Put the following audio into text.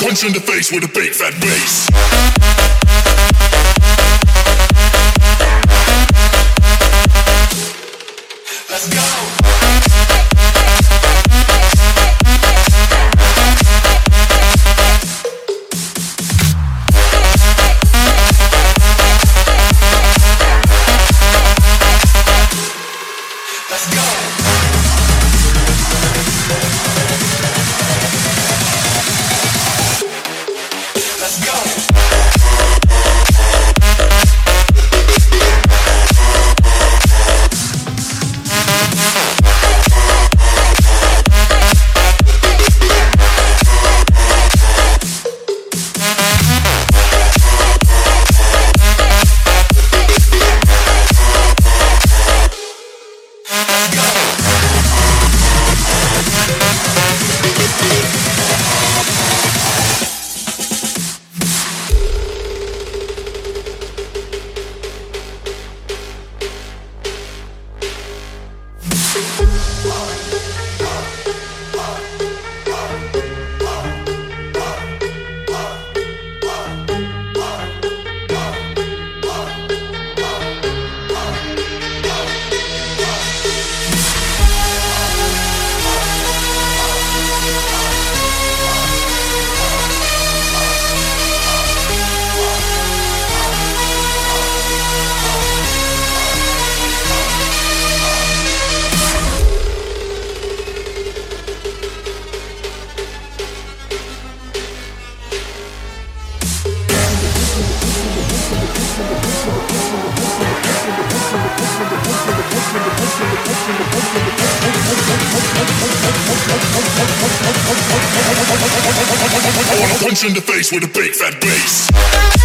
punch in the face with a big fat bass. Punch in the face with a big fat bass.